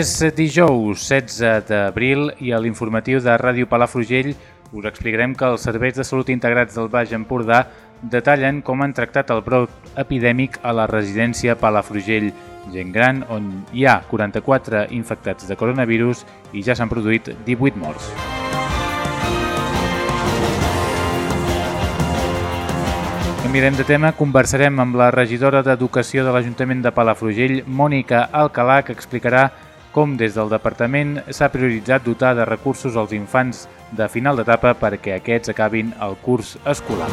És dijous 16 d'abril i a l'informatiu de Ràdio Palafrugell us explicarem que els serveis de salut integrats del Baix Empordà detallen com han tractat el brot epidèmic a la residència Palafrugell Gent Gran, on hi ha 44 infectats de coronavirus i ja s'han produït 18 morts. Canviarem de tema, conversarem amb la regidora d'Educació de l'Ajuntament de Palafrugell, Mònica Alcalà, que explicarà com des del departament s'ha prioritzat dotar de recursos als infants de final d'etapa perquè aquests acabin el curs escolar.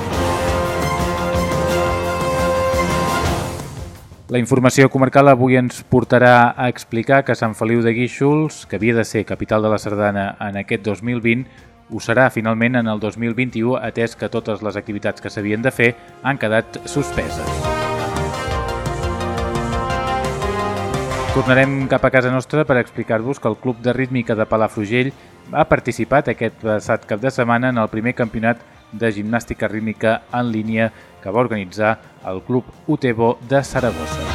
La informació comarcal avui ens portarà a explicar que Sant Feliu de Guíxols, que havia de ser capital de la Sardana en aquest 2020, ho serà finalment en el 2021, atès que totes les activitats que s'havien de fer han quedat suspeses. Tornarem cap a casa nostra per explicar-vos que el Club de Rítmica de Palafrugell ha participat aquest passat cap de setmana en el primer campionat de gimnàstica rítmica en línia que va organitzar el Club Utebo de Saragossa.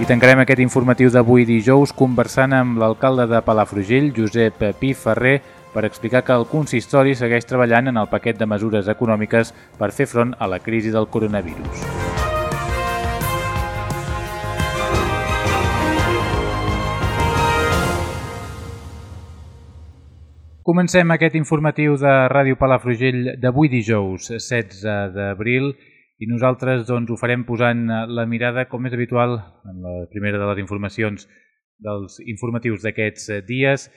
I tancarem aquest informatiu d'avui dijous conversant amb l'alcalde de Palafrugell, Josep Pi Ferrer, per explicar que el consistori segueix treballant en el paquet de mesures econòmiques per fer front a la crisi del coronavirus. Comencem aquest informatiu de Ràdio Palafrugell d'avui dijous, 16 d'abril, i nosaltres doncs, ho farem posant la mirada, com és habitual, en la primera de les informacions dels informatius d'aquests dies,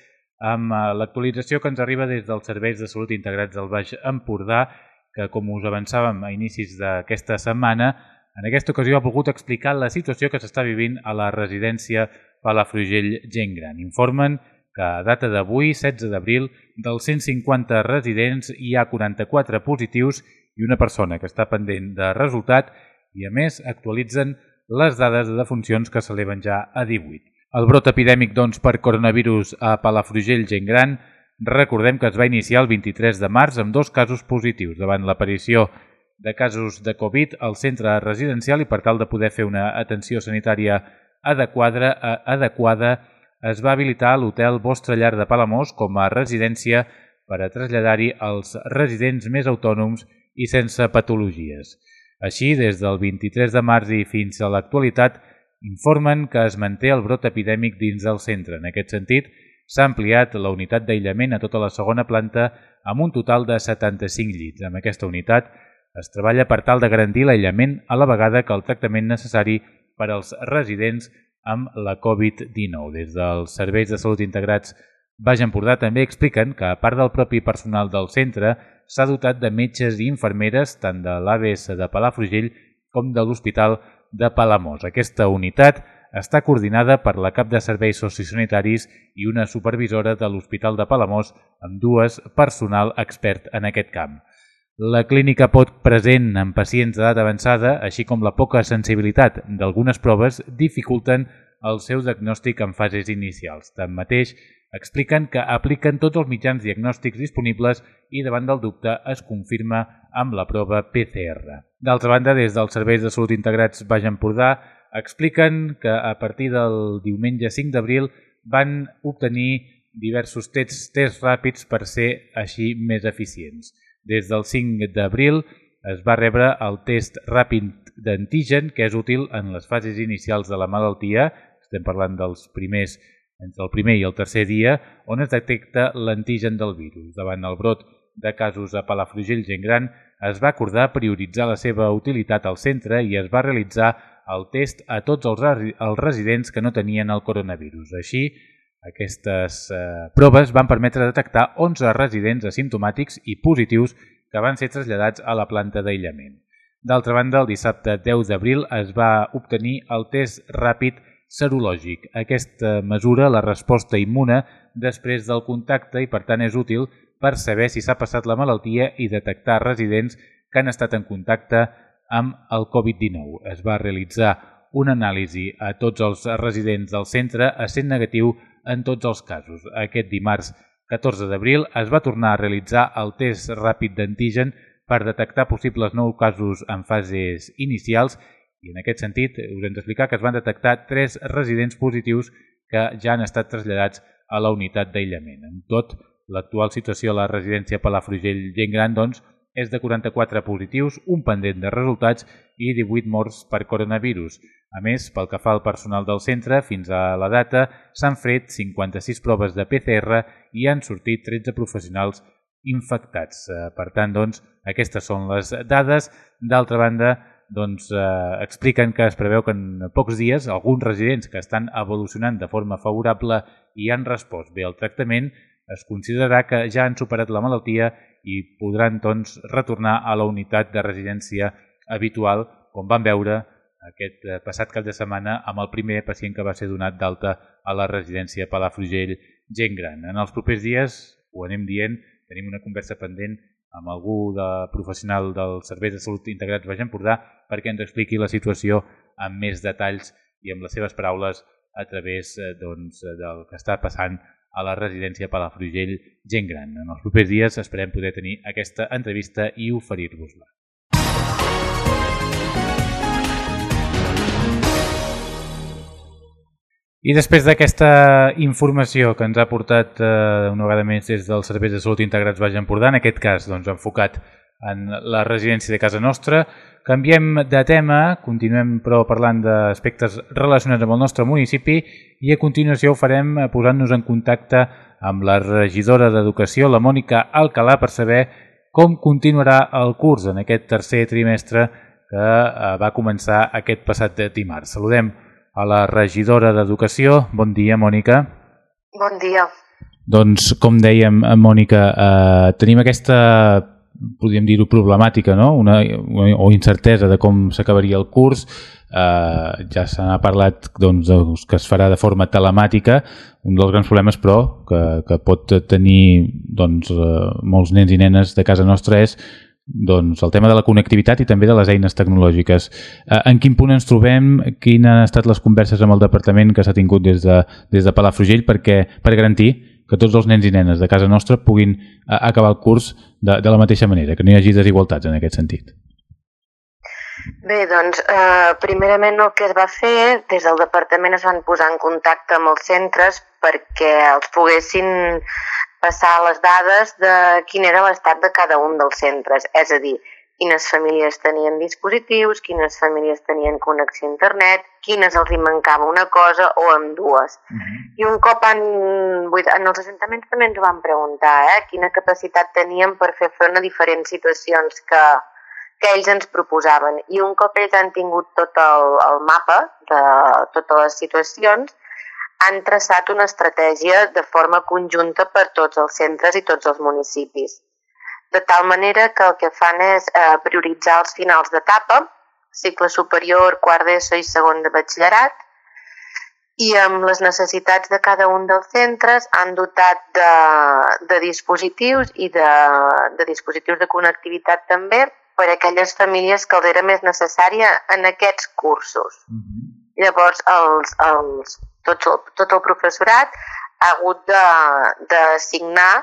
amb eh, l'actualització que ens arriba des dels serveis de salut integrats del Baix Empordà, que, com us avançàvem a inicis d'aquesta setmana, en aquesta ocasió ha volgut explicar la situació que s'està vivint a la residència Palafrugell Gent Gran. Informen que a data d'avui, 16 d'abril, dels 150 residents hi ha 44 positius i una persona que està pendent de resultat i, a més, actualitzen les dades de defuncions que s'eleven ja a 18. El brot epidèmic doncs, per coronavirus a Palafrugell gent gran recordem que es va iniciar el 23 de març amb dos casos positius davant l'aparició de casos de Covid al centre residencial i per tal de poder fer una atenció sanitària adequada, adequada es va habilitar l'hotel Vostre Llar de Palamós com a residència per a traslladar-hi els residents més autònoms i sense patologies. Així, des del 23 de març i fins a l'actualitat, informen que es manté el brot epidèmic dins del centre. En aquest sentit, s'ha ampliat la unitat d'aïllament a tota la segona planta amb un total de 75 llits. Amb aquesta unitat es treballa per tal de garantir l'aïllament a la vegada que el tractament necessari per als residents amb la Covid-19. Des dels serveis de salut integrats Baix Empordà també expliquen que, a part del propi personal del centre, s'ha dotat de metges i infermeres tant de l'ABS de Palafrugell com de l'Hospital de Palamós. Aquesta unitat està coordinada per la cap de serveis sociosanitaris i una supervisora de l'Hospital de Palamós amb dues personal expert en aquest camp. La clínica pot present en pacients d'edat avançada, així com la poca sensibilitat d'algunes proves, dificulten el seu diagnòstic en fases inicials. Tanmateix, expliquen que apliquen tots els mitjans diagnòstics disponibles i davant del dubte es confirma amb la prova PCR. D'altra banda, des dels serveis de salut integrats Baix Empordà, expliquen que a partir del diumenge 5 d'abril van obtenir diversos tests, tests ràpids per ser així més eficients. Des del 5 d'abril es va rebre el test ràpid d'antigen, que és útil en les fases inicials de la malaltia, estem parlant dels primers, entre el primer i el tercer dia, on es detecta l'antigen del virus. Davant el brot de casos a Palafrugell gent gran, es va acordar prioritzar la seva utilitat al centre i es va realitzar el test a tots els, els residents que no tenien el coronavirus. Així, Aquestes eh, proves van permetre detectar 11 residents asimptomàtics i positius que van ser traslladats a la planta d'aïllament. D'altra banda, el dissabte 10 d'abril es va obtenir el test ràpid serològic. Aquesta mesura la resposta immune després del contacte i, per tant, és útil per saber si s'ha passat la malaltia i detectar residents que han estat en contacte amb el Covid-19. Es va realitzar una anàlisi a tots els residents del centre a sent negatiu en tots els casos. Aquest dimarts 14 d'abril es va tornar a realitzar el test ràpid d'antigen per detectar possibles nous casos en fases inicials i en aquest sentit us hem d'explicar que es van detectar tres residents positius que ja han estat traslladats a la unitat d'aïllament. En tot, l'actual situació a la residència Palafrugell Gent Gran doncs, és de 44 positius, un pendent de resultats i 18 morts per coronavirus. A més, pel que fa al personal del centre, fins a la data s'han fet 56 proves de PCR i han sortit 13 professionals infectats. Eh, per tant, doncs, aquestes són les dades. D'altra banda, doncs, eh, expliquen que es preveu que en pocs dies alguns residents que estan evolucionant de forma favorable i han respost bé al tractament es considerarà que ja han superat la malaltia i podran doncs, retornar a la unitat de residència habitual, com van veure aquest eh, passat cap de setmana amb el primer pacient que va ser donat d'alta a la residència Palafrugell gent gran. En els propers dies, ho anem dient, tenim una conversa pendent amb algú de professional del Servei de Salut Integrats Baix Empordà perquè ens expliqui la situació amb més detalls i amb les seves paraules a través eh, doncs, del que està passant a la residència Palafrugell Gent Gran. En els propers dies esperem poder tenir aquesta entrevista i oferir-vos-la. I després d'aquesta informació que ens ha portat eh, una vegada més des dels serveis de salut integrats Baix Empordà, en aquest cas doncs, enfocat en la residència de casa nostra, canviem de tema, continuem però parlant d'aspectes relacionats amb el nostre municipi i a continuació ho farem eh, posant-nos en contacte amb la regidora d'Educació, la Mònica Alcalà, per saber com continuarà el curs en aquest tercer trimestre que eh, va començar aquest passat dimarts. Saludem a la regidora d'Educació. Bon dia, Mònica. Bon dia. Doncs, com dèiem, Mònica, eh, tenim aquesta, podríem dir-ho, problemàtica, no? Una, o incertesa de com s'acabaria el curs. Eh, ja se n'ha parlat doncs, que es farà de forma telemàtica. Un dels grans problemes, però, que, que pot tenir doncs, eh, molts nens i nenes de casa nostra és doncs, el tema de la connectivitat i també de les eines tecnològiques. Eh, en quin punt ens trobem? Quines han estat les converses amb el departament que s'ha tingut des de, des de Palafrugell perquè, per garantir que tots els nens i nenes de casa nostra puguin eh, acabar el curs de, de la mateixa manera, que no hi hagi desigualtats en aquest sentit? Bé, doncs, eh, primerament el que es va fer, des del departament es van posar en contacte amb els centres perquè els poguessin passar les dades de quin era l'estat de cada un dels centres, és a dir, quines famílies tenien dispositius, quines famílies tenien connexió a internet, quines els hi mancava una cosa o amb dues. Uh -huh. I un cop en, en els ajuntaments també ens van preguntar eh, quina capacitat teníem per fer front a diferents situacions que, que ells ens proposaven. I un cop ells han tingut tot el, el mapa de totes les situacions, han traçat una estratègia de forma conjunta per tots els centres i tots els municipis. De tal manera que el que fan és eh, prioritzar els finals d'etapa, cicle superior, quart d'ESO i segon de batxillerat, i amb les necessitats de cada un dels centres han dotat de, de dispositius i de, de dispositius de connectivitat també per a aquelles famílies que els era més necessària en aquests cursos. Mm -hmm. Llavors, els, els tot el, tot el professorat ha hagut d'assignar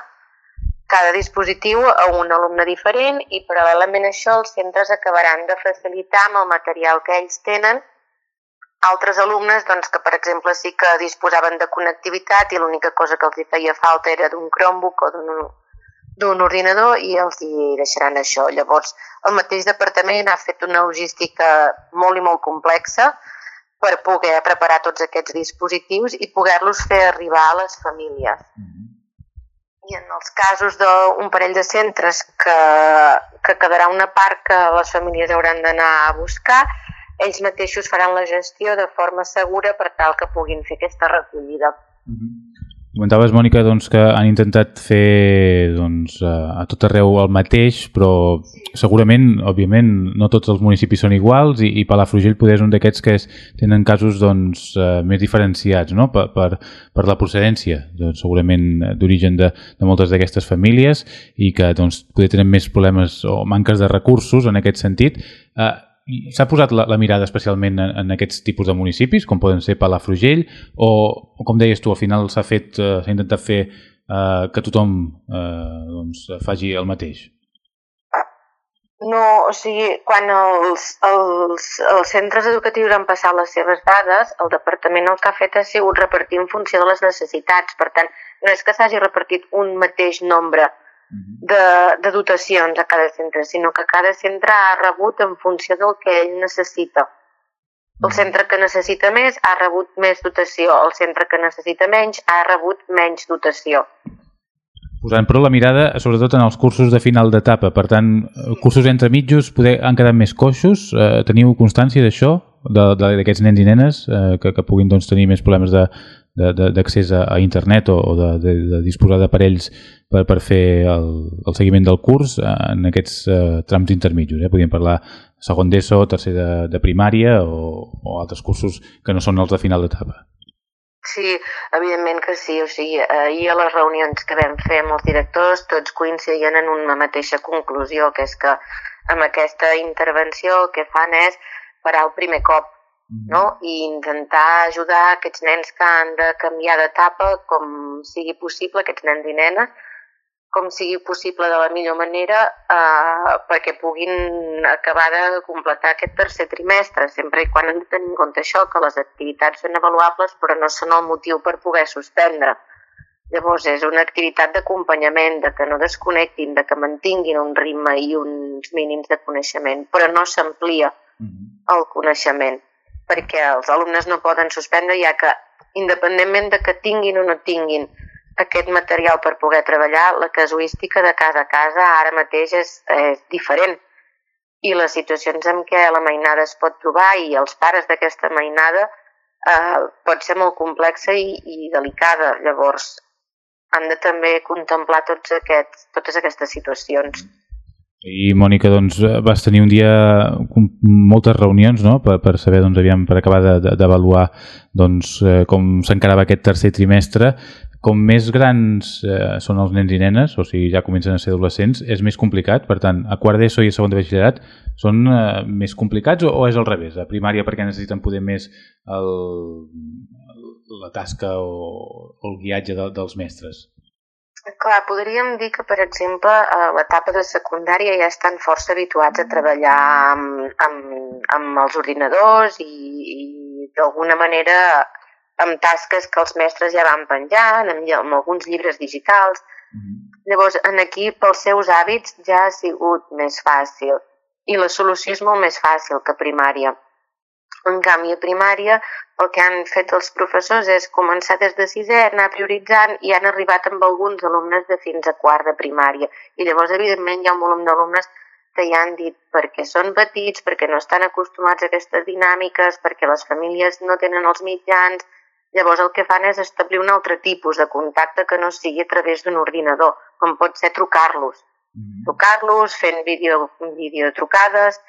cada dispositiu a un alumne diferent i paral·lelament a això els centres acabaran de facilitar amb el material que ells tenen altres alumnes doncs, que, per exemple, sí que disposaven de connectivitat i l'única cosa que els hi feia falta era d'un Chromebook o d'un ordinador i els hi deixaran això. Llavors, el mateix departament ha fet una logística molt i molt complexa per poder preparar tots aquests dispositius i poder-los fer arribar a les famílies. Mm -hmm. I en els casos d'un parell de centres que, que quedarà una part que les famílies hauran d'anar a buscar, ells mateixos faran la gestió de forma segura per tal que puguin fer aquesta recollida. Mm -hmm. Comentaves, Mònica, doncs, que han intentat fer doncs, a tot arreu el mateix, però segurament, òbviament, no tots els municipis són iguals i, i Palafrugell poder és un d'aquests que és, tenen casos doncs, eh, més diferenciats no? per, per, per la procedència, doncs, segurament d'origen de, de moltes d'aquestes famílies i que doncs, poder tenen més problemes o manques de recursos en aquest sentit. Eh, S'ha posat la, la mirada especialment en, en aquests tipus de municipis, com poden ser Palafrugell, o, com deies tu, al final s'ha fet, eh, s'ha intentat fer eh, que tothom eh, doncs, faci el mateix? No, o sigui, quan els, els, els centres educatius han passat les seves dades, el departament el que ha fet ha sigut repartir en funció de les necessitats. Per tant, no és que s'hagi repartit un mateix nombre de, de dotacions a cada centre, sinó que cada centre ha rebut en funció del que ell necessita. El centre que necessita més ha rebut més dotació, el centre que necessita menys ha rebut menys dotació. Posant però la mirada sobretot en els cursos de final d'etapa, per tant, cursos entre mitjos poder, han quedat més coixos, eh, teniu constància d'això, d'aquests nens i nenes eh, que, que puguin doncs, tenir més problemes de, d'accés a, internet o, o de, de, de disposar d'aparells per, per fer el, el seguiment del curs en aquests uh, trams intermitjos. Eh? Podríem parlar segon d'ESO, tercer de, de primària o, o altres cursos que no són els de final d'etapa. Sí, evidentment que sí. O sigui, ahir a les reunions que vam fer amb els directors tots coincidien en una mateixa conclusió, que és que amb aquesta intervenció el que fan és parar el primer cop no? i intentar ajudar aquests nens que han de canviar d'etapa com sigui possible, aquests nens i nenes, com sigui possible de la millor manera eh, perquè puguin acabar de completar aquest tercer trimestre, sempre i quan hem de tenir en compte això, que les activitats són avaluables però no són el motiu per poder suspendre. Llavors és una activitat d'acompanyament, de que no desconnectin, de que mantinguin un ritme i uns mínims de coneixement, però no s'amplia el coneixement perquè els alumnes no poden suspendre ja que independentment de que tinguin o no tinguin aquest material per poder treballar, la casuística de casa a casa ara mateix és, és diferent i les situacions en què la mainada es pot trobar i els pares d'aquesta mainada eh, pot ser molt complexa i, i delicada. Llavors, han de també contemplar tots aquests, totes aquestes situacions. I, Mònica, doncs, vas tenir un dia moltes reunions no? per, per saber, doncs, aviam, per acabar d'avaluar doncs, eh, com s'encarava aquest tercer trimestre. Com més grans eh, són els nens i nenes, o sigui, ja comencen a ser adolescents, és més complicat. Per tant, a quart d'ESO i a segon de batxillerat són eh, més complicats o, o és al revés? A primària perquè necessiten poder més el, la tasca o, o el guiatge de, dels mestres? Clar, podríem dir que, per exemple, a l'etapa de secundària ja estan força habituats a treballar amb, amb, amb els ordinadors i, i d'alguna manera amb tasques que els mestres ja van penjant, amb, amb alguns llibres digitals. Mm -hmm. Llavors, en aquí, pels seus hàbits, ja ha sigut més fàcil. I la solució és molt més fàcil que primària. En canvi, a primària el que han fet els professors és començar des de sisè, anar prioritzant i han arribat amb alguns alumnes de fins a quart de primària. I llavors, evidentment, hi ha un volum d'alumnes que ja han dit perquè són petits, perquè no estan acostumats a aquestes dinàmiques, perquè les famílies no tenen els mitjans, llavors el que fan és establir un altre tipus de contacte que no sigui a través d'un ordinador, com pot ser trucar-los. Mm -hmm. Trucar-los, fent vídeo, videotrucades,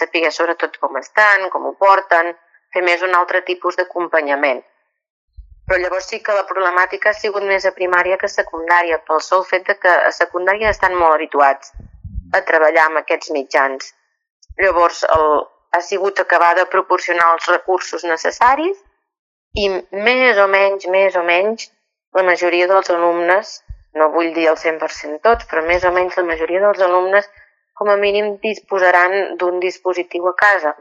saber sobretot com estan, com ho porten, fer més un altre tipus d'acompanyament. Però llavors sí que la problemàtica ha sigut més a primària que a secundària, pel sol fet de que a secundària estan molt habituats a treballar amb aquests mitjans. Llavors el, ha sigut acabar de proporcionar els recursos necessaris i més o menys, més o menys, la majoria dels alumnes, no vull dir el 100% tots, però més o menys la majoria dels alumnes com a mínim disposaran d'un dispositiu a casa.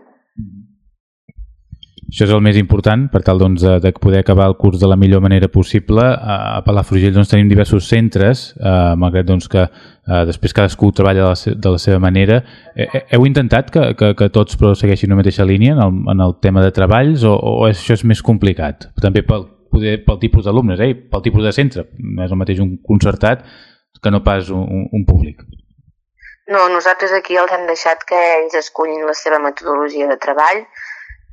Això és el més important per tal doncs, de, de poder acabar el curs de la millor manera possible. A Palafrugell doncs, tenim diversos centres, eh, malgrat doncs, que eh, després cadascú treballa de la, de la seva manera. Eh, eh, heu intentat que, que, que tots segueixin la mateixa línia en el, en el tema de treballs o, o això és més complicat? També pel, poder, pel tipus d'alumnes, eh? pel tipus de centre. És el mateix un concertat que no pas un, un públic. No, nosaltres aquí els hem deixat que ells escullin la seva metodologia de treball,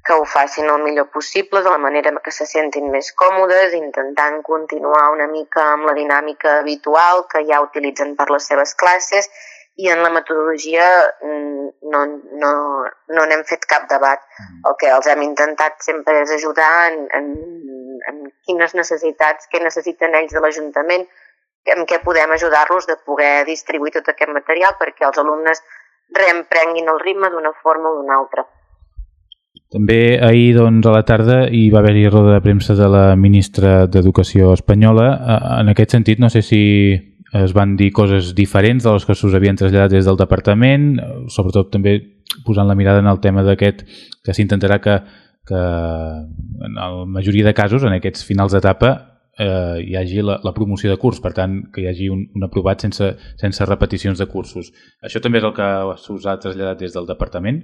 que ho facin el millor possible, de la manera que se sentin més còmodes, intentant continuar una mica amb la dinàmica habitual que ja utilitzen per les seves classes i en la metodologia mm, no, no, no n'hem fet cap debat. Mm. El que els hem intentat sempre és ajudar en, en, en quines necessitats, què necessiten ells de l'Ajuntament, en què podem ajudar-los de poder distribuir tot aquest material perquè els alumnes reemprenguin el ritme d'una forma o d'una altra. També ahir doncs, a la tarda hi va haver-hi roda de premsa de la ministra d'Educació espanyola. En aquest sentit, no sé si es van dir coses diferents de les que s'us havien traslladat des del departament, sobretot també posant la mirada en el tema d'aquest que s'intentarà que, que en la majoria de casos, en aquests finals d'etapa, eh, hi hagi la, la promoció de curs, per tant, que hi hagi un, un aprovat sense, sense repeticions de cursos. Això també és el que s'us ha traslladat des del departament?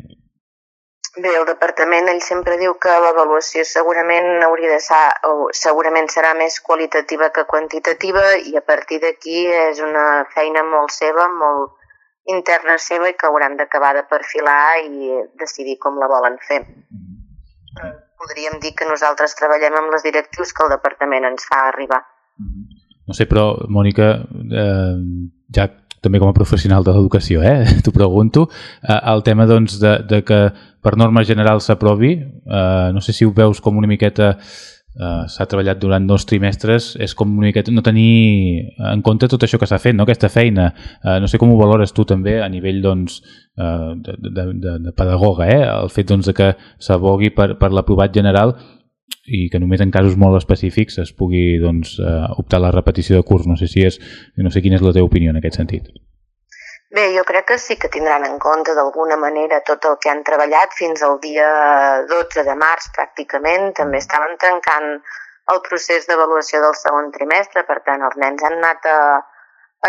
Bé, el departament ell sempre diu que l'avaluació segurament hauria de ser, o segurament serà més qualitativa que quantitativa i a partir d'aquí és una feina molt seva, molt interna seva i que hauran d'acabar de perfilar i decidir com la volen fer. Podríem dir que nosaltres treballem amb les directius que el departament ens fa arribar. No sé, però, Mònica, eh, ja també com a professional de l'educació, eh? t'ho pregunto, eh, el tema doncs, de, de que per norma general s'aprovi, eh, no sé si ho veus com una miqueta eh, s'ha treballat durant dos trimestres, és com una miqueta no tenir en compte tot això que s'ha fet, no? aquesta feina. Eh, no sé com ho valores tu també a nivell doncs, eh, de, de, de, de pedagoga, eh? el fet doncs, de que s'abogui per, per l'aprovat general i que només en casos molt específics es pugui doncs, eh, optar a la repetició de curs. No sé si és, no sé quina és la teva opinió en aquest sentit. Bé, jo crec que sí que tindran en compte d'alguna manera tot el que han treballat fins al dia 12 de març pràcticament. També estaven tancant el procés d'avaluació del segon trimestre, per tant els nens han anat a,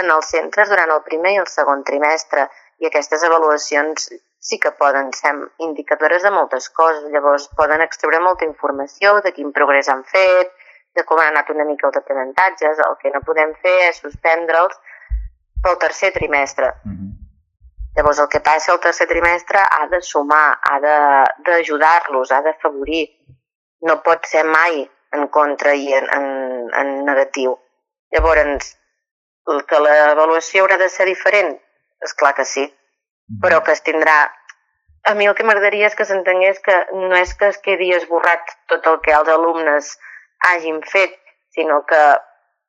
en els centres durant el primer i el segon trimestre i aquestes avaluacions sí que poden ser indicadores de moltes coses. Llavors poden extreure molta informació de quin progrés han fet, de com han anat una mica els aprenentatges. El que no podem fer és suspendre'ls pel tercer trimestre. Mm -hmm. Llavors el que passa al tercer trimestre ha de sumar, ha d'ajudar-los, ha d'afavorir. No pot ser mai en contra i en, en, en negatiu. Llavors, que l'avaluació haurà de ser diferent? És clar que sí però que es tindrà... A mi el que m'agradaria és que s'entengués que no és que es quedi esborrat tot el que els alumnes hagin fet, sinó que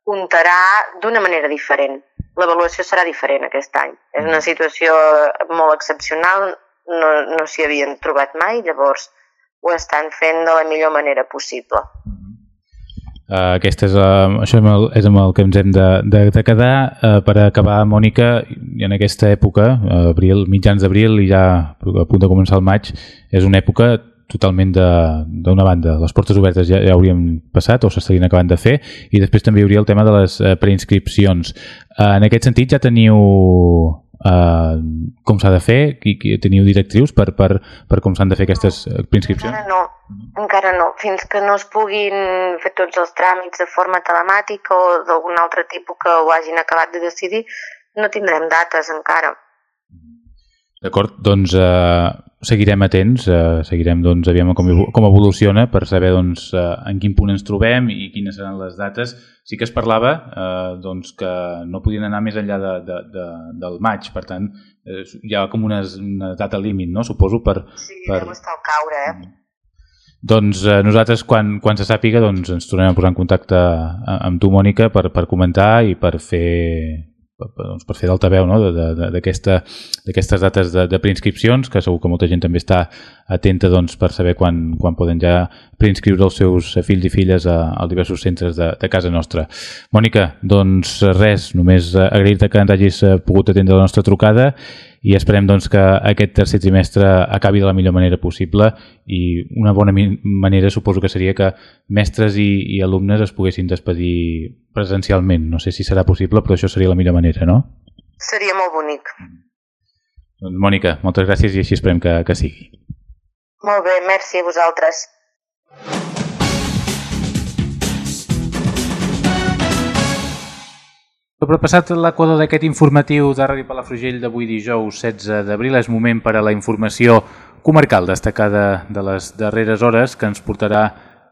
comptarà d'una manera diferent. L'avaluació serà diferent aquest any. És una situació molt excepcional, no, no s'hi havien trobat mai, llavors ho estan fent de la millor manera possible. Uh, aquesta és, uh, això és, el, és amb el que ens hem de, de, de quedar uh, per acabar, Mònica, en aquesta època, uh, abril, mitjans d'abril i ja a punt de començar el maig, és una època totalment d'una banda. Les portes obertes ja, ja hauríem passat o s'estarien acabant de fer i després també hi hauria el tema de les uh, preinscripcions. Uh, en aquest sentit ja teniu uh, com s'ha de fer? Teniu directrius per, per, per com s'han de fer aquestes preinscripcions? Encara no, encara no. Fins que no es puguin fer tots els tràmits de forma telemàtica o d'algun altre tipus que ho hagin acabat de decidir, no tindrem dates encara. D'acord, doncs eh, seguirem atents, eh, seguirem doncs, aviam com, com evoluciona per saber doncs, eh, en quin punt ens trobem i quines seran les dates. Sí que es parlava eh, doncs, que no podien anar més enllà de, de, de, del maig, per tant eh, hi ha com una, una data límit, no? suposo, per... Sí, per... deu estar al caure, eh? Mm. Doncs eh, nosaltres, quan, quan se sàpiga, doncs, ens tornem a posar en contacte amb tu, Mònica, per, per comentar i per fer, doncs, per fer d'altaveu no? d'aquestes dates de, de preinscripcions, que segur que molta gent també està atenta doncs, per saber quan, quan poden ja preinscriure els seus fills i filles a, a diversos centres de, de casa nostra. Mònica, doncs res, només agrair-te que ens hagis pogut atendre la nostra trucada i esperem doncs, que aquest tercer trimestre acabi de la millor manera possible i una bona manera suposo que seria que mestres i, i alumnes es poguessin despedir presencialment. No sé si serà possible, però això seria la millor manera, no? Seria molt bonic. Doncs, Mònica, moltes gràcies i així esperem que, que sigui. Molt bé, merci a vosaltres. Sobrepassat l'equador d'aquest informatiu de Ràdio Palafrugell d'avui dijous 16 d'abril és moment per a la informació comarcal destacada de les darreres hores que ens portarà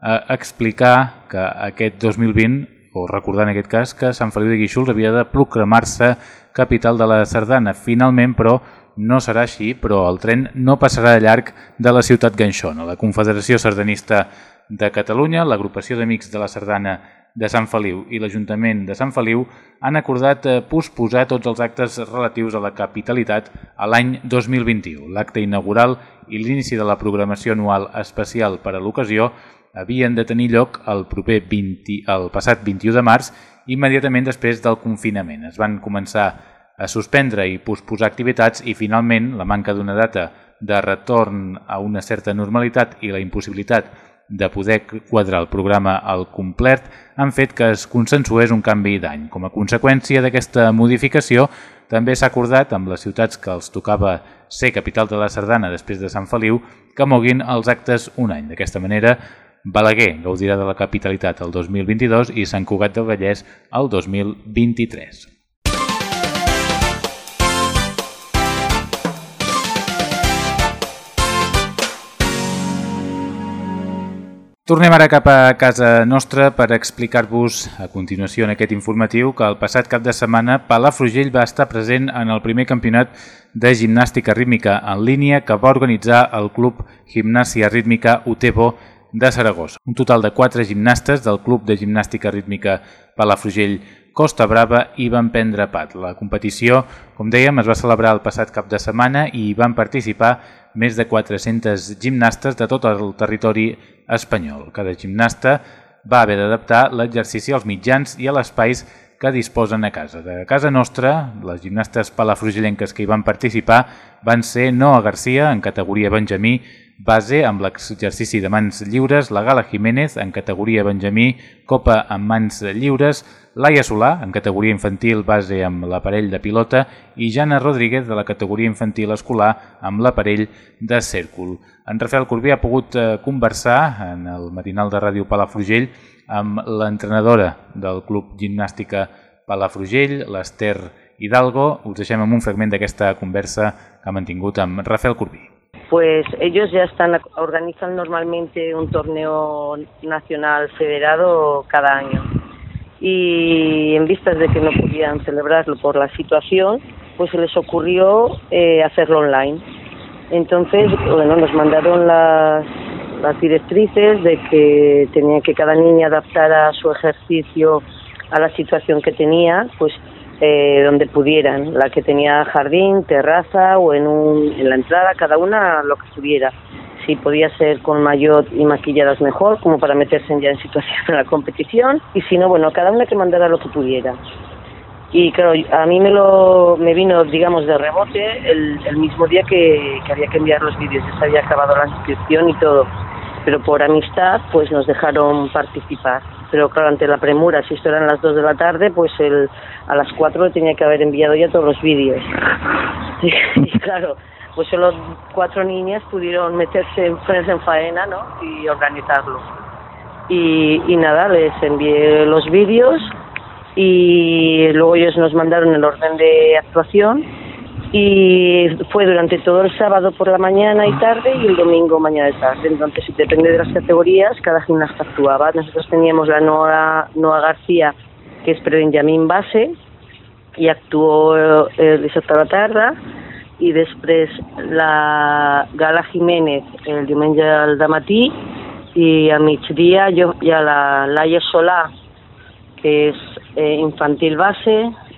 a explicar que aquest 2020 o recordar en aquest cas que Sant Feliu de Guíxols havia de proclamar-se capital de la Sardana. Finalment, però, no serà així, però el tren no passarà de llarg de la ciutat ganxona. La Confederació Sardanista de Catalunya, l'agrupació d'amics de la Sardana de Sant Feliu i l'Ajuntament de Sant Feliu han acordat eh, posposar tots els actes relatius a la capitalitat a l'any 2021. L'acte inaugural i l'inici de la programació anual especial per a l'ocasió havien de tenir lloc el proper 20, el passat 21 de març, immediatament després del confinament. Es van començar a suspendre i posposar activitats i finalment la manca d'una data de retorn a una certa normalitat i la impossibilitat de poder quadrar el programa al complet han fet que es consensués un canvi d'any. Com a conseqüència d'aquesta modificació, també s'ha acordat amb les ciutats que els tocava ser capital de la Sardana després de Sant Feliu que moguin els actes un any. D'aquesta manera, Balaguer gaudirà de la capitalitat el 2022 i Sant Cugat del Vallès el 2023. Tornem ara cap a casa nostra per explicar-vos a continuació en aquest informatiu que el passat cap de setmana Palafrugell va estar present en el primer campionat de gimnàstica rítmica en línia que va organitzar el Club Gimnàsia Rítmica Utebo de Saragossa. Un total de quatre gimnastes del Club de Gimnàstica Rítmica Palafrugell Costa Brava hi van prendre part. La competició, com dèiem, es va celebrar el passat cap de setmana i van participar més de 400 gimnastes de tot el territori espanyol. Cada gimnasta va haver d'adaptar l'exercici als mitjans i a espais que disposen a casa. De casa nostra, les gimnastes palafrugellenques que hi van participar van ser Noa Garcia en categoria Benjamí, base amb l'exercici de mans lliures, la Gala Jiménez en categoria Benjamí, copa amb mans lliures, Laia Solà en categoria infantil base amb l'aparell de pilota i Jana Rodríguez de la categoria infantil escolar amb l'aparell de cèrcol. En Rafael Corbí ha pogut eh, conversar en el matinal de Ràdio Palafrugell amb l'entrenadora del Club Gimnàstica Palafrugell, l'Ester Hidalgo. Us deixem amb un fragment d'aquesta conversa que ha mantingut amb Rafael Corbí. Pues ellos ya están organizan normalmente un torneo nacional federado cada año y en vistas de que no podían celebrarlo por la situación, pues se les ocurrió eh, hacerlo online entonces, bueno, nos mandaron las, las directrices de que tenía que cada niña adaptara su ejercicio a la situación que tenía, pues eh, donde pudieran, la que tenía jardín, terraza o en, un, en la entrada, cada una lo que pudiera. Si podía ser con mayor y maquilladas mejor, como para meterse ya en situación en la competición, y si no, bueno, cada una que mandara lo que pudiera y claro, a mí me lo me vino, digamos, de rebote el, el mismo día que, que, había que enviar los vídeos, ya se había acabado la inscripción y todo, pero por amistad pues nos dejaron participar. Pero claro, ante la premura, si esto eran las 2 de la tarde, pues el, a las 4 tenía que haber enviado ya todos los vídeos. Y claro, pues solo cuatro niñas pudieron meterse en, en faena ¿no? y organizarlo. Y, y nada, les envié los vídeos y luego ellos nos mandaron el orden de actuación y fue durante todo el sábado por la mañana y tarde y el domingo mañana y tarde. Entonces, depende de las categorías, cada gimnasta actuaba. Nosotros teníamos la Noa, Noa García, que es pre-Benjamín base, i actuó el dissabte a la tarda i després la Gala Jiménez el diumenge al matí i a migdia jo, hi ha la Laia Solà que és eh, infantil base,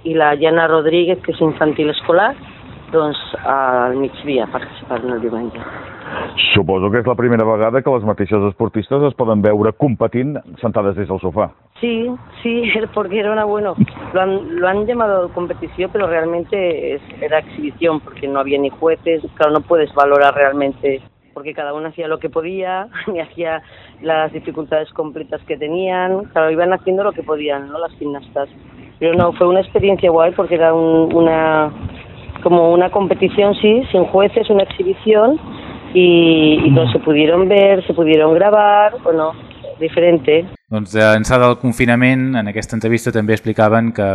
i la Jana Rodríguez, que és infantil escolar, doncs al migdia participant el diumenge. Suposo que és la primera vegada que les mateixes esportistes es poden veure competint sentades des del sofà. Sí, sí, porque era una, bueno, lo han, lo han llamado competición, pero realmente es, era exhibición, porque no había ni jueces, claro, no puedes valorar realmente porque cada uno hacía lo que podía y hacía las dificultades completas que tenían, claro, iban haciendo lo que podían, ¿no? Las gimnastas. Pero no, fue una experiencia guay porque era un, una como una competición, sí, sin jueces, una exhibición i, i doncs se pudieron ver, se pudieron gravar, o no, diferente. Doncs d'ençà del confinament, en aquesta entrevista també explicaven que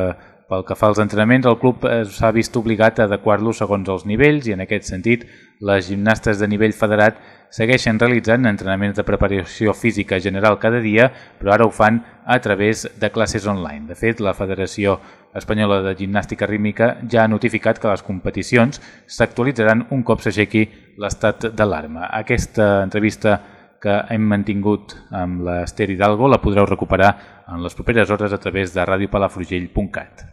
Pel que fa als entrenaments, el club s'ha vist obligat a adequar-los segons els nivells i en aquest sentit les gimnastes de nivell federat segueixen realitzant entrenaments de preparació física general cada dia, però ara ho fan a través de classes online. De fet, la Federació Espanyola de Gimnàstica Rítmica ja ha notificat que les competicions s'actualitzaran un cop s'aixequi l'estat d'alarma. Aquesta entrevista que hem mantingut amb l'Ester Hidalgo la podreu recuperar en les properes hores a través de radiopalafrugell.cat.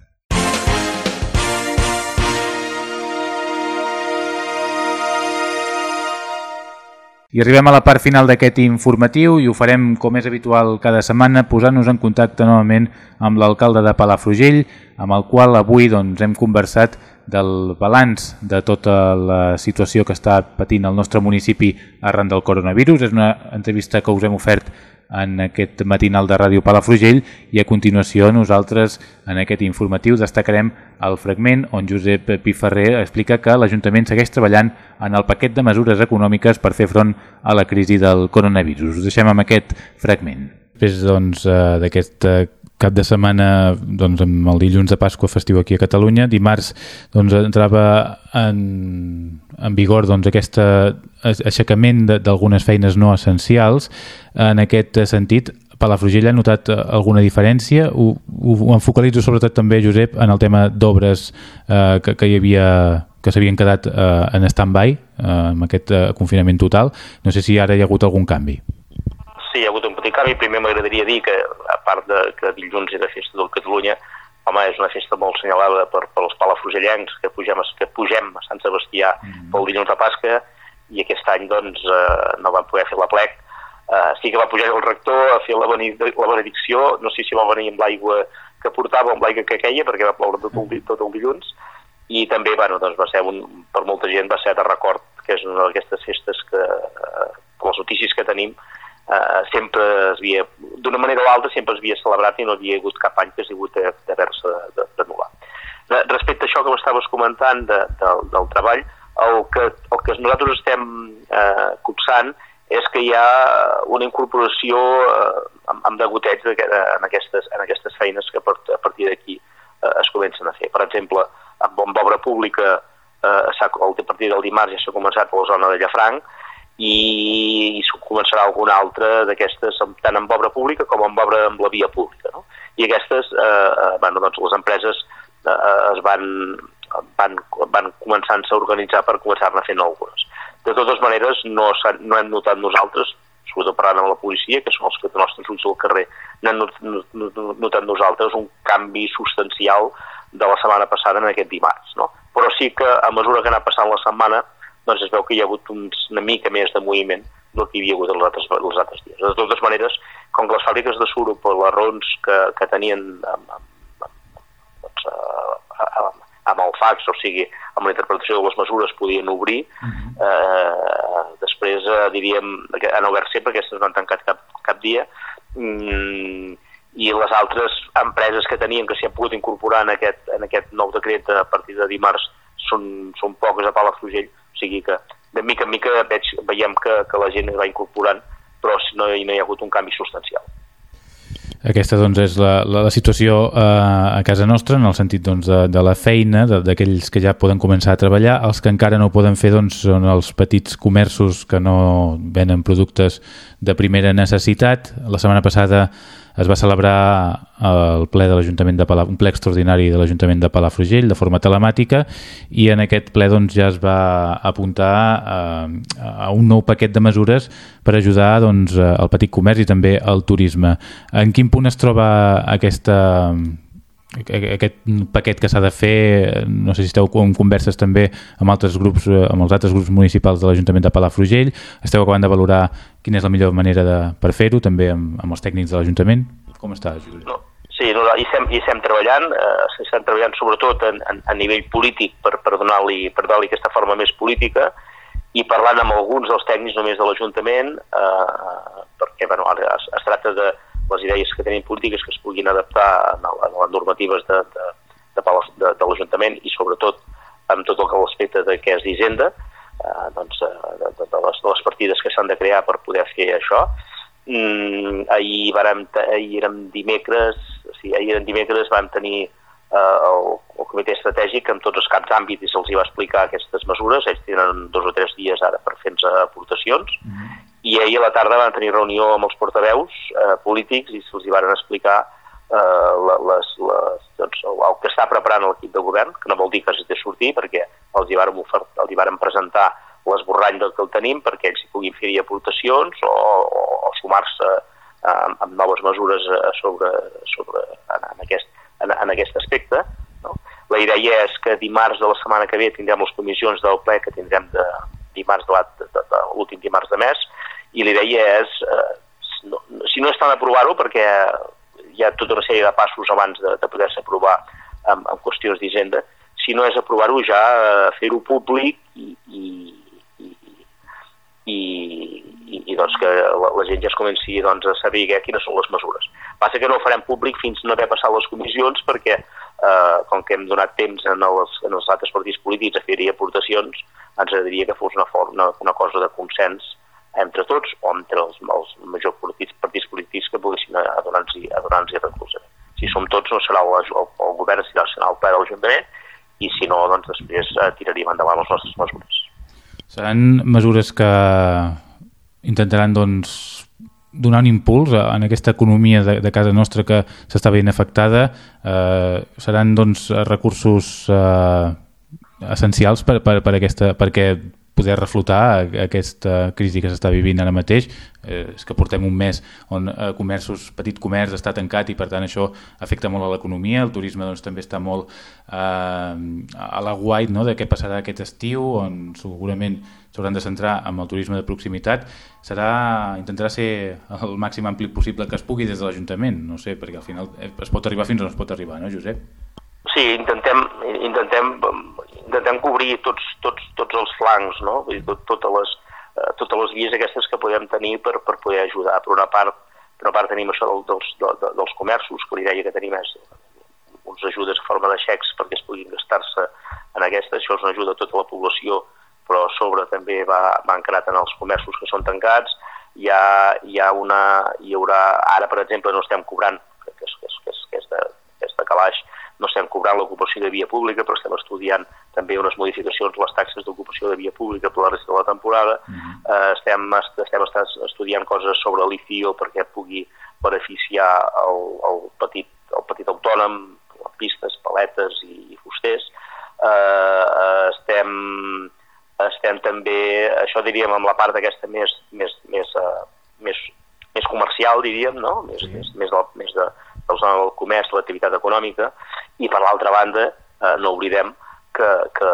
I arribem a la part final d'aquest informatiu i ho farem, com és habitual cada setmana, posant-nos en contacte novament amb l'alcalde de Palafrugell, amb el qual avui doncs, hem conversat del balanç de tota la situació que està patint el nostre municipi arran del coronavirus. És una entrevista que us hem ofert en aquest matinal de Ràdio Palafrugell i a continuació nosaltres en aquest informatiu destacarem el fragment on Josep Piferrer explica que l'Ajuntament segueix treballant en el paquet de mesures econòmiques per fer front a la crisi del coronavirus. Us deixem amb aquest fragment. Després eh, d'aquest doncs, cap de setmana doncs, amb el dilluns de Pasqua festiu aquí a Catalunya. Dimarts doncs, entrava en, en vigor doncs, aquest aixecament d'algunes feines no essencials. En aquest sentit, Palafrugell ha notat alguna diferència? Ho, ho, ho focalitzo sobretot també, Josep, en el tema d'obres eh, que, que hi havia que s'havien quedat eh, en stand-by eh, amb aquest eh, confinament total. No sé si ara hi ha hagut algun canvi. Canvi. Primer m'agradaria dir que, a part de que dilluns era festa del Catalunya, home, és una festa molt senyalada per, per els palafrugellencs que pugem, que pugem a Sant Sebastià mm. pel dilluns de Pasca i aquest any doncs eh, no vam poder fer la plec. Eh, sí que va pujar el rector a fer la, la benedicció, no sé si va venir amb l'aigua que portava o amb l'aigua que queia perquè va ploure tot el, tot el dilluns i també bueno, doncs va ser un, per molta gent va ser de record que és una d'aquestes festes que eh, les notícies que tenim eh, sempre es havia, d'una manera o l'altra, sempre es havia celebrat i no havia hagut cap any que s'hi hagut d'haver-se d'anul·lar. Respecte a això que m'estaves comentant de, de, del treball, el que, el que nosaltres estem eh, copsant és que hi ha una incorporació eh, amb, amb degotets en aquestes, en aquestes feines que a partir d'aquí eh, es comencen a fer. Per exemple, amb, amb obra pública, eh, a partir del dimarts ja s'ha començat a la zona de Llafranc, i, i començarà alguna altra d'aquestes tant amb obra pública com amb obra amb la via pública. No? I aquestes, eh, eh, bueno, doncs les empreses eh, es van, van, van començant-se a organitzar per començar-ne fent algunes. De totes maneres, no, no hem notat nosaltres, sobretot parlant amb la policia, que són els que els ulls al carrer, no hem notat nosaltres un canvi substancial de la setmana passada en aquest dimarts. No? Però sí que a mesura que anà passant la setmana, doncs es veu que hi ha hagut uns, una mica més de moviment del que hi havia hagut els altres, els altres dies. De totes maneres, com que les fàbriques de suro, per les raons que, que tenien amb, amb, amb, doncs, amb, amb el fax, o sigui, amb la interpretació de les mesures podien obrir, uh mhm. -huh. eh, després eh, diríem que han obert sempre, aquestes no han tancat cap, cap dia, mm, i les altres empreses que tenien que s'hi han pogut incorporar en aquest, en aquest nou decret a partir de dimarts són, són poques a Palafrugell, sigui que de mica en mica veig, veiem que, que la gent es va incorporant, però no, no hi ha hagut un canvi substancial. Aquesta doncs, és la, la, la situació eh, a casa nostra en el sentit doncs, de, de la feina d'aquells que ja poden començar a treballar. Els que encara no ho poden fer doncs, són els petits comerços que no venen productes de primera necessitat. La setmana passada es va celebrar el ple de l'Ajuntament de Palaf un ple extraordinari de l'Ajuntament de Palafrugell de forma telemàtica i en aquest ple doncs, ja es va apuntar eh, a un nou paquet de mesures per ajudar doncs, el petit comerç i també el turisme. En quin punt es troba aquesta aquest paquet que s'ha de fer, no sé si esteu en converses també amb altres grups, eh, amb els altres grups municipals de l'Ajuntament de Palafrugell, esteu acabant de valorar quina és la millor manera de, per fer-ho, també amb, amb els tècnics de l'Ajuntament? Com està, Juli? No, sí, no, hi, estem, hi estem treballant, eh, estem treballant sobretot en, en, a nivell polític per, per donar-li per donar aquesta forma més política i parlant amb alguns dels tècnics només de l'Ajuntament, eh, perquè bueno, ara es, es tracta de, les idees que tenim polítiques que es puguin adaptar a, les normatives de, de, de, de, de l'Ajuntament i sobretot amb tot el que l'aspecte de què és d'Hisenda, eh, doncs, eh, de, de, de, les, de les partides que s'han de crear per poder fer això. Mm, ahir, varem, ahir érem dimecres, o sigui, ahir érem dimecres vam tenir eh, el, el comitè estratègic amb tots els caps d'àmbit i se'ls va explicar aquestes mesures, ells tenen dos o tres dies ara per fer-nos aportacions, mm -hmm. I ahir a la tarda van tenir reunió amb els portaveus eh, polítics i se'ls van explicar eh, les, les, doncs, el que està preparant l'equip de govern, que no vol dir que hagi de sortir, perquè els hi varen, ofert, els hi varen presentar l'esborrany del que el tenim perquè ells hi puguin fer aportacions o, o, o sumar-se amb, amb noves mesures sobre, sobre en, en aquest, en, en aquest aspecte. No? La idea és que dimarts de la setmana que ve tindrem les comissions del ple que tindrem de dimarts de, l'últim dimarts de mes i la idea és, eh, no, si no estan a aprovar-ho, perquè hi ha tota una sèrie de passos abans de, de poder-se aprovar en, en qüestions d'hisenda, si no és aprovar-ho ja, eh, fer-ho públic i, i, i, i, i, i doncs que la, la gent ja es comenci doncs, a saber quines són les mesures. Passa que no ho farem públic fins no haver passat les comissions perquè eh, com que hem donat temps en els, en els altres partits polítics a fer-hi aportacions, ens agradaria que fos una, una, una cosa de consens entre tots o entre els, els majors partits, partits polítics que poguessin adonar-nos adonar recolzament. Si som tots, no serà el, el, el govern, serà el ple de l'Ajuntament, i si no, doncs després eh, tiraríem endavant les nostres mesures. Seran mesures que intentaran doncs, donar un impuls en aquesta economia de, de casa nostra que s'està ben afectada. Eh, seran doncs, recursos eh, essencials per, per, per aquesta, perquè poder reflotar aquesta crisi que s'està vivint ara mateix. Eh, és que portem un mes on eh, comerços, petit comerç està tancat i per tant això afecta molt a l'economia. El turisme doncs, també està molt eh, a la guait no? de què passarà aquest estiu, on segurament s'hauran de centrar amb el turisme de proximitat. Serà, intentarà ser el màxim ampli possible que es pugui des de l'Ajuntament. No sé, perquè al final es pot arribar fins on es pot arribar, no, Josep? Sí, intentem, intentem intentem cobrir tots, tots, tots els flancs, no? Vull dir, tot, totes, les, eh, totes les vies aquestes que podem tenir per, per poder ajudar. Per una part, per una part tenim això del, dels, de, de, dels comerços, que l'idea que tenim és uns ajudes en forma de xecs perquè es puguin gastar-se en aquesta, això és una ajuda a tota la població, però a sobre també va, va encarat en els comerços que són tancats, hi ha, hi ha una, hi haurà, ara per exemple no estem cobrant, que és, que és, que és, que és de, que és de calaix, no estem cobrant l'ocupació de via pública, però estem estudiant també unes modificacions les taxes d'ocupació de via pública per la resta de la temporada. Uh mhm. -huh. eh, estem, estem estudiant coses sobre l'ICIO perquè pugui beneficiar el, el, petit, el petit autònom, pistes, paletes i, i fusters. Eh, estem, estem també, això diríem, amb la part aquesta més, més, més, uh, més, més comercial, diríem, no? més, sí. més, més, del, més de, de la zona del comerç, l'activitat econòmica, i per l'altra banda, eh, no oblidem que, que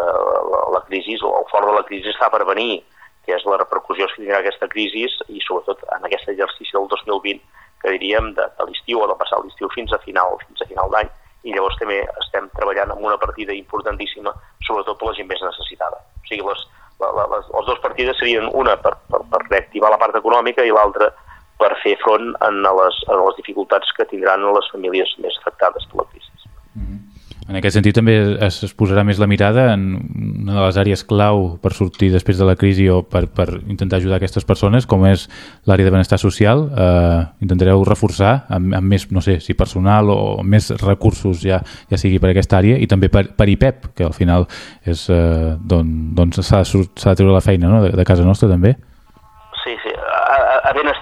la, la crisi, el fort de la crisi està per venir, que és la repercussió que tindrà aquesta crisi i sobretot en aquest exercici del 2020 que diríem de, de l'estiu o de passar l'estiu fins a final fins a final d'any i llavors també estem treballant amb una partida importantíssima sobretot per la gent més necessitada. O sigui, les, la, les, les dues partides serien una per, per, per reactivar la part econòmica i l'altra per fer front en les, en les dificultats que tindran les famílies més afectades per la crisi. En aquest sentit també es, es posarà més la mirada en una de les àrees clau per sortir després de la crisi o per, per intentar ajudar aquestes persones, com és l'àrea de benestar social. Eh, intentareu reforçar amb, amb més, no sé, si personal o més recursos ja, ja sigui per aquesta àrea i també per, per IPEP, que al final és eh, d'on s'ha de, de treure la feina no? de, de casa nostra també.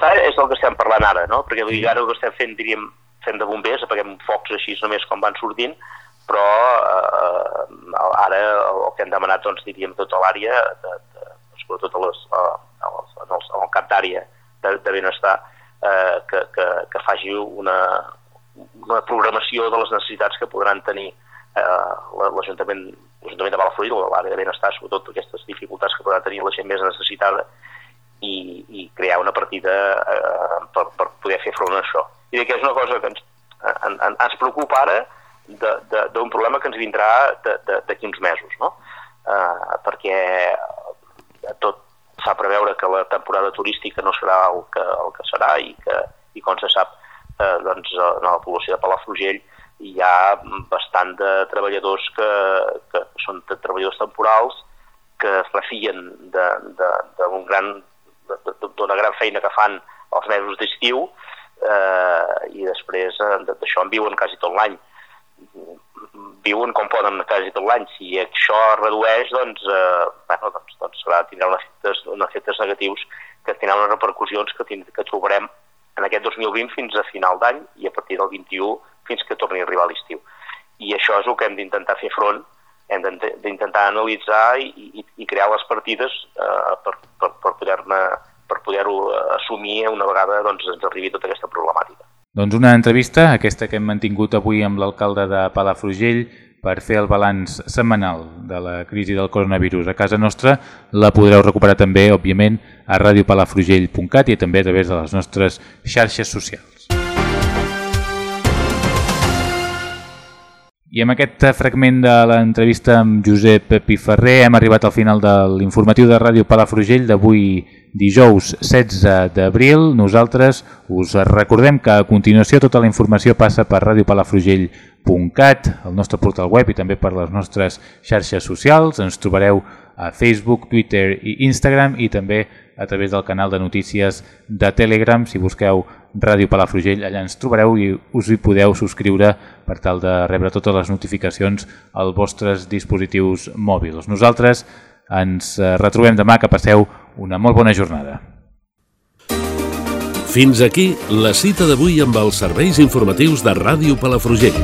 Sí, sí. A, a benestar és el que estem parlant ara, no? perquè ara el que estem fent, diríem, fem de bombers, apaguem focs així només com van sortint, però eh, ara el que hem demanat, doncs, diríem, tota l'àrea, sobretot a les, a, a les, els, en el cap d'àrea de, de benestar, eh, que, que, que faci una, una programació de les necessitats que podran tenir eh, l'Ajuntament l'Ajuntament de Balafruit o l'àrea de benestar, sobretot aquestes dificultats que podrà tenir la gent més necessitada i, i crear una partida eh, per, per poder fer front a això. I que és una cosa que ens, en, en, ens preocupa ara, d'un problema que ens vindrà d'aquí uns mesos, no? Eh, perquè tot fa preveure que la temporada turística no serà el que, el que serà i que, i com se sap, eh, doncs, en la població de Palafrugell hi ha bastant de treballadors que, que són treballadors temporals que es refien d'una gran, gran feina que fan els mesos d'estiu eh, i després d'això en viuen quasi tot l'any viuen com poden quasi tot l'any. Si això es redueix, doncs, eh, bueno, doncs, doncs serà, tindrà uns efectes, uns efectes negatius que tindran unes repercussions que, tind, que trobarem en aquest 2020 fins a final d'any i a partir del 21 fins que torni a arribar l'estiu. I això és el que hem d'intentar fer front, hem d'intentar analitzar i, i, i crear les partides eh, per, per, per poder-ne per poder-ho eh, assumir una vegada doncs, ens arribi tota aquesta problemàtica. Doncs una entrevista, aquesta que hem mantingut avui amb l'alcalde de Palafrugell, per fer el balanç setmanal de la crisi del coronavirus a casa nostra, la podreu recuperar també, òbviament, a radiopalafrugell.cat i també a través de les nostres xarxes socials. I amb aquest fragment de l'entrevista amb Josep Piferrer hem arribat al final de l'informatiu de Ràdio Palafrugell d'avui dijous 16 d'abril. Nosaltres us recordem que a continuació tota la informació passa per radiopalafrugell.cat, el nostre portal web i també per les nostres xarxes socials. Ens trobareu a Facebook, Twitter i Instagram i també a través del canal de notícies de Telegram. Si busqueu Ràdio Palafrugell, allà ens trobareu i us hi podeu subscriure per tal de rebre totes les notificacions als vostres dispositius mòbils. Nosaltres ens eh, retrobem demà, que passeu una molt bona jornada. Fins aquí la cita d'avui amb els serveis informatius de Ràdio Palafrugell.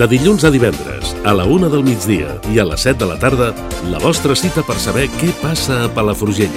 De dilluns a divendres, a la una del migdia i a les 7 de la tarda, la vostra cita per saber què passa a Palafrugell.